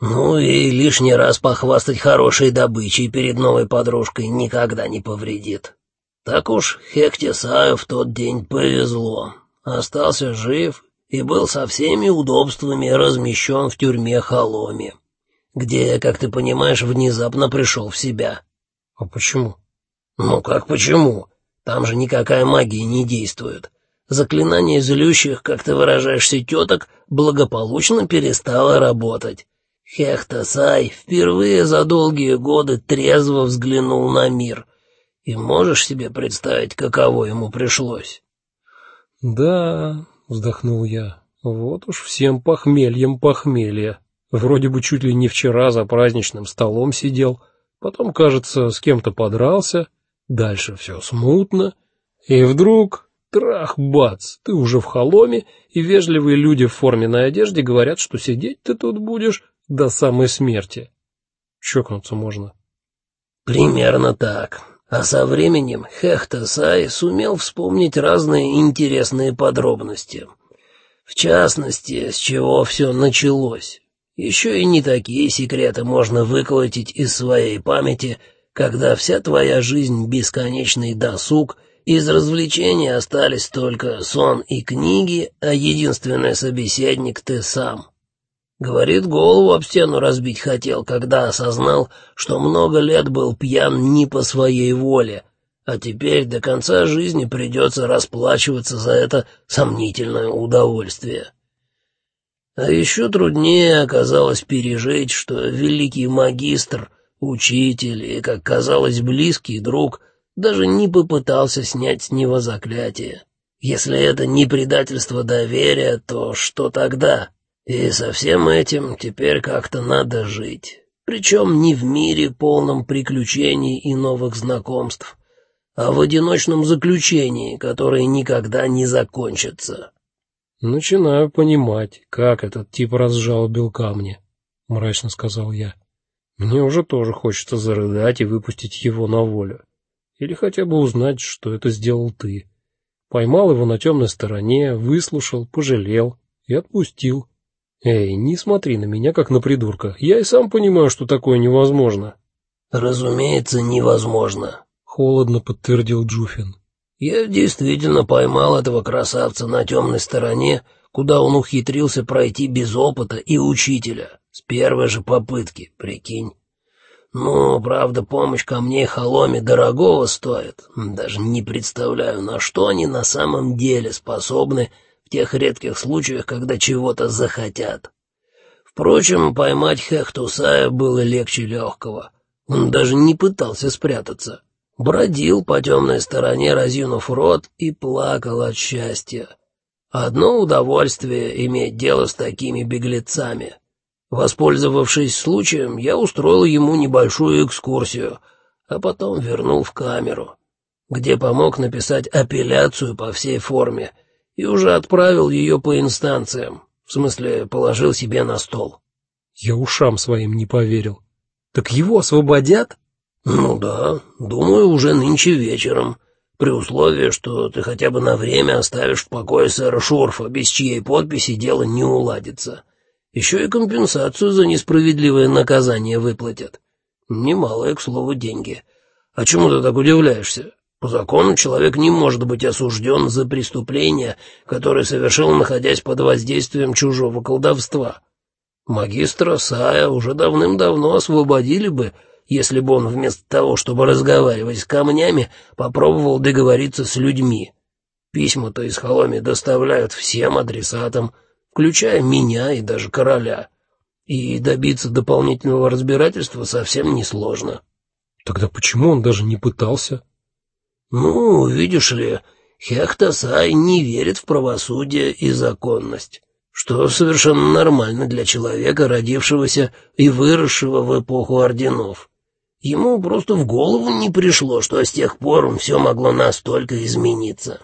Ну и лишний раз похвастать хорошей добычей перед новой подружкой никогда не повредит. Так уж Хектисаю в тот день повезло. Остался жив и был со всеми удобствами размещен в тюрьме Холоме, где, как ты понимаешь, внезапно пришел в себя. А почему? Ну как почему? Там же никакая магия не действует. Заклинание злющих, как ты выражаешься, теток, благополучно перестало работать. Хехтасай впервые за долгие годы трезво взглянул на мир. И можешь себе представить, каково ему пришлось? Да, вздохнул я. Вот уж всем похмельем похмелье. Вроде бы чуть ли не вчера за праздничным столом сидел, потом, кажется, с кем-то подрался, дальше все смутно, и вдруг трах бац, ты уже в холоме, и вежливые люди в форменной одежде говорят, что сидеть ты тут будешь до самой смерти. Чокнуться можно. Примерно так. А со временем Хехта Сай сумел вспомнить разные интересные подробности. В частности, с чего все началось. Еще и не такие секреты можно выколотить из своей памяти, когда вся твоя жизнь бесконечный досуг, из развлечений остались только сон и книги, а единственный собеседник ты сам. Говорит, голову об стену разбить хотел, когда осознал, что много лет был пьян не по своей воле, а теперь до конца жизни придется расплачиваться за это сомнительное удовольствие. А еще труднее оказалось пережить, что великий магистр, учитель и, как казалось, близкий друг даже не попытался снять с него заклятие. Если это не предательство доверия, то что тогда? И со всем этим теперь как-то надо жить. Причем не в мире, полном приключений и новых знакомств, а в одиночном заключении, которое никогда не закончится. Начинаю понимать, как этот тип разжалобил камни, мрачно сказал я. Мне уже тоже хочется зарыдать и выпустить его на волю, или хотя бы узнать, что это сделал ты. Поймал его на темной стороне, выслушал, пожалел и отпустил. Эй, не смотри на меня как на придурка. Я и сам понимаю, что такое невозможно. Разумеется, невозможно, холодно подтвердил Джуфин. Я действительно поймал этого красавца на темной стороне, куда он ухитрился пройти без опыта и учителя с первой же попытки, прикинь. Ну, правда, помощь ко мне Холоме дорогого стоит. Даже не представляю, на что они на самом деле способны тех редких случаях, когда чего-то захотят. Впрочем, поймать Хехтусая было легче легкого. Он даже не пытался спрятаться. Бродил по темной стороне, разинув рот, и плакал от счастья. Одно удовольствие иметь дело с такими беглецами. Воспользовавшись случаем, я устроил ему небольшую экскурсию, а потом вернул в камеру, где помог написать апелляцию по всей форме — и уже отправил ее по инстанциям, в смысле положил себе на стол. Я ушам своим не поверил. Так его освободят? Ну да, думаю, уже нынче вечером, при условии, что ты хотя бы на время оставишь в покое сэра Шурфа, без чьей подписи дело не уладится. Еще и компенсацию за несправедливое наказание выплатят. Немалые, к слову, деньги. А чему ты так удивляешься? По закону человек не может быть осужден за преступление, которое совершил, находясь под воздействием чужого колдовства. Магистра Сая уже давным-давно освободили бы, если бы он вместо того, чтобы разговаривать с камнями, попробовал договориться с людьми. Письма-то из Холоми доставляют всем адресатам, включая меня и даже короля. И добиться дополнительного разбирательства совсем несложно. Тогда почему он даже не пытался? Ну, видишь ли, Хехтасай не верит в правосудие и законность, что совершенно нормально для человека, родившегося и выросшего в эпоху орденов. Ему просто в голову не пришло, что с тех пор все могло настолько измениться.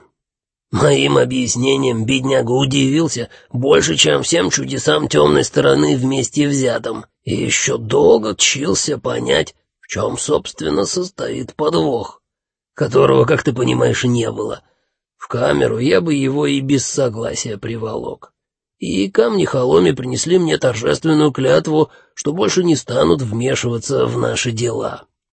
Моим объяснением бедняга удивился больше, чем всем чудесам темной стороны вместе взятым, и еще долго чился понять, в чем, собственно, состоит подвох которого, как ты понимаешь, не было. В камеру я бы его и без согласия приволок. и камни Холоми принесли мне торжественную клятву, что больше не станут вмешиваться в наши дела.